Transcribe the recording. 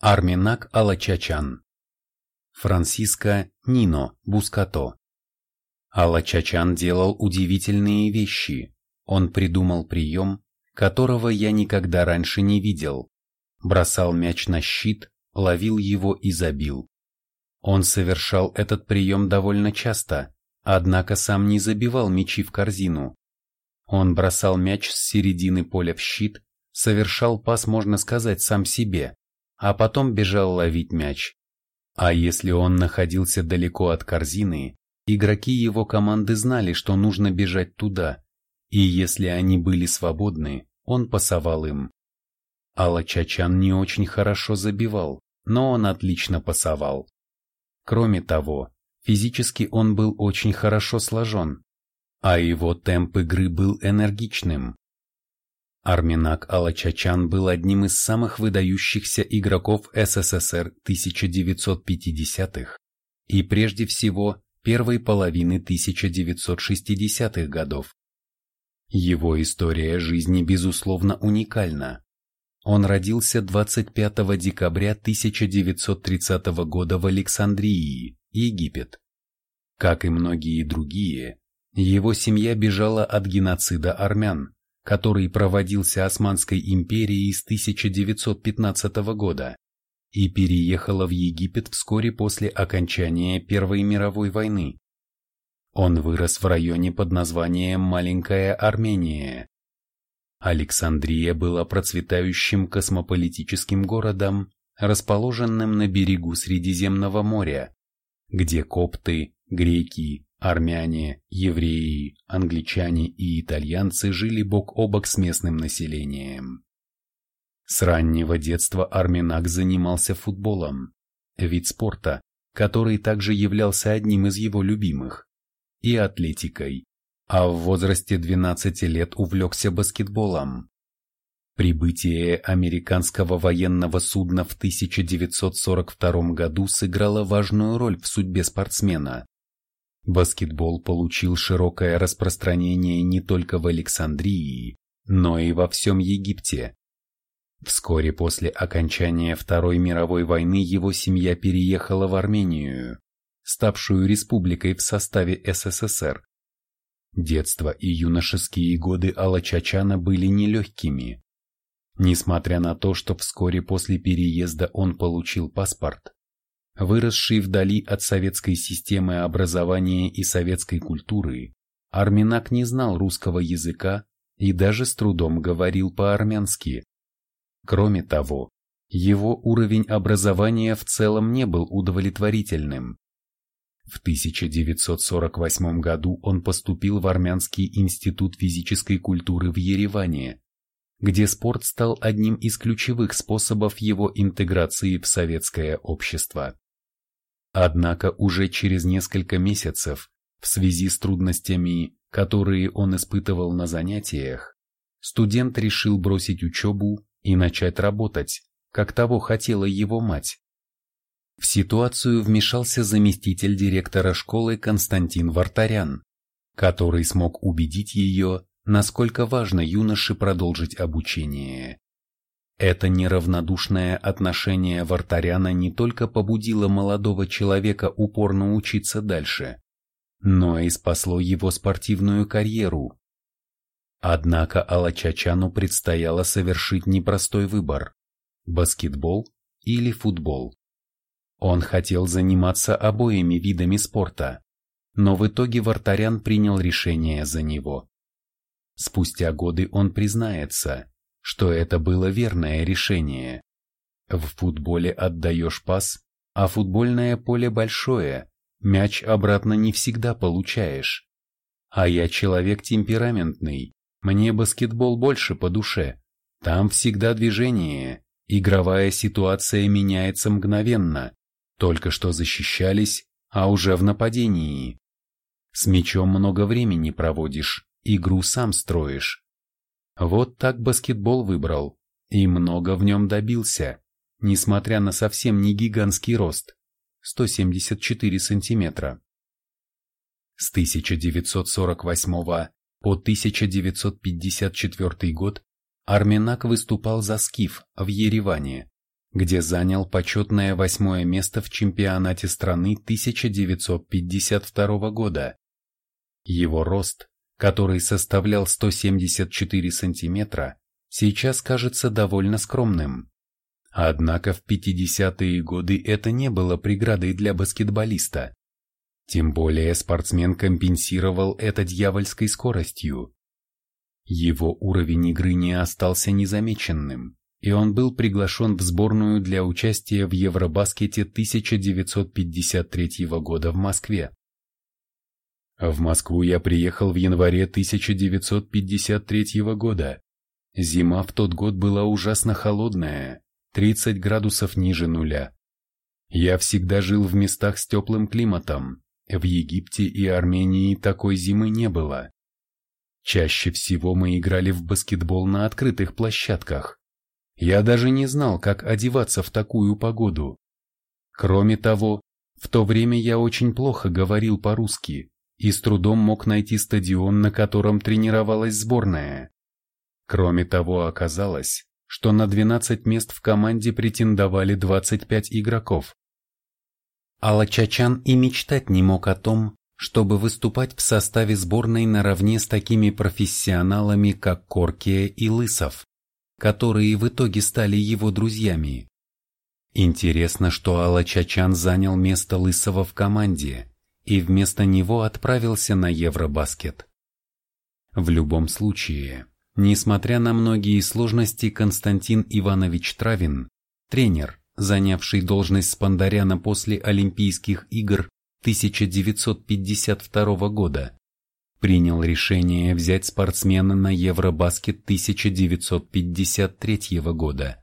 Арминак Алачачан. Франциско Нино Бускато. Алачачан делал удивительные вещи. Он придумал прием, которого я никогда раньше не видел. Бросал мяч на щит, ловил его и забил. Он совершал этот прием довольно часто, однако сам не забивал мячи в корзину. Он бросал мяч с середины поля в щит, совершал пас, можно сказать, сам себе, а потом бежал ловить мяч. А если он находился далеко от корзины, игроки его команды знали, что нужно бежать туда, и если они были свободны, он пасовал им. Алла Чачан не очень хорошо забивал, но он отлично пасовал. Кроме того, физически он был очень хорошо сложен, а его темп игры был энергичным. Арминак Алачачан был одним из самых выдающихся игроков СССР 1950-х и прежде всего первой половины 1960-х годов. Его история жизни безусловно уникальна. Он родился 25 декабря 1930 года в Александрии, Египет. Как и многие другие, его семья бежала от геноцида армян, который проводился Османской империей с 1915 года и переехала в Египет вскоре после окончания Первой мировой войны. Он вырос в районе под названием Маленькая Армения. Александрия была процветающим космополитическим городом, расположенным на берегу Средиземного моря, где копты, греки, Армяне, евреи, англичане и итальянцы жили бок о бок с местным населением. С раннего детства Арминак занимался футболом, вид спорта, который также являлся одним из его любимых, и атлетикой, а в возрасте 12 лет увлекся баскетболом. Прибытие американского военного судна в 1942 году сыграло важную роль в судьбе спортсмена. Баскетбол получил широкое распространение не только в Александрии, но и во всем Египте. Вскоре после окончания Второй мировой войны его семья переехала в Армению, ставшую республикой в составе СССР. Детство и юношеские годы Алачачана были нелегкими. Несмотря на то, что вскоре после переезда он получил паспорт, Выросший вдали от советской системы образования и советской культуры, Арминак не знал русского языка и даже с трудом говорил по-армянски. Кроме того, его уровень образования в целом не был удовлетворительным. В 1948 году он поступил в Армянский институт физической культуры в Ереване, где спорт стал одним из ключевых способов его интеграции в советское общество. Однако уже через несколько месяцев, в связи с трудностями, которые он испытывал на занятиях, студент решил бросить учебу и начать работать, как того хотела его мать. В ситуацию вмешался заместитель директора школы Константин Вартарян, который смог убедить ее, насколько важно юноше продолжить обучение. Это неравнодушное отношение Вартаряна не только побудило молодого человека упорно учиться дальше, но и спасло его спортивную карьеру. Однако Алачачану предстояло совершить непростой выбор – баскетбол или футбол. Он хотел заниматься обоими видами спорта, но в итоге Вартарян принял решение за него. Спустя годы он признается, что это было верное решение. В футболе отдаешь пас, а футбольное поле большое, мяч обратно не всегда получаешь. А я человек темпераментный, мне баскетбол больше по душе. Там всегда движение, игровая ситуация меняется мгновенно. Только что защищались, а уже в нападении. С мячом много времени проводишь, игру сам строишь. Вот так баскетбол выбрал, и много в нем добился, несмотря на совсем не гигантский рост – 174 сантиметра. С 1948 по 1954 год Арминак выступал за Скиф в Ереване, где занял почетное восьмое место в чемпионате страны 1952 года. Его рост, который составлял 174 сантиметра, сейчас кажется довольно скромным. Однако в 50-е годы это не было преградой для баскетболиста. Тем более спортсмен компенсировал это дьявольской скоростью. Его уровень игры не остался незамеченным, и он был приглашен в сборную для участия в Евробаскете 1953 года в Москве. В Москву я приехал в январе 1953 года. Зима в тот год была ужасно холодная, 30 градусов ниже нуля. Я всегда жил в местах с теплым климатом. В Египте и Армении такой зимы не было. Чаще всего мы играли в баскетбол на открытых площадках. Я даже не знал, как одеваться в такую погоду. Кроме того, в то время я очень плохо говорил по-русски и с трудом мог найти стадион, на котором тренировалась сборная. Кроме того, оказалось, что на 12 мест в команде претендовали 25 игроков. Алла Чачан и мечтать не мог о том, чтобы выступать в составе сборной наравне с такими профессионалами, как Коркия и Лысов, которые в итоге стали его друзьями. Интересно, что Алла Чачан занял место Лысова в команде и вместо него отправился на Евробаскет. В любом случае, Несмотря на многие сложности, Константин Иванович Травин, тренер, занявший должность Спандаряна после Олимпийских игр 1952 года, принял решение взять спортсмена на Евробаскет 1953 года.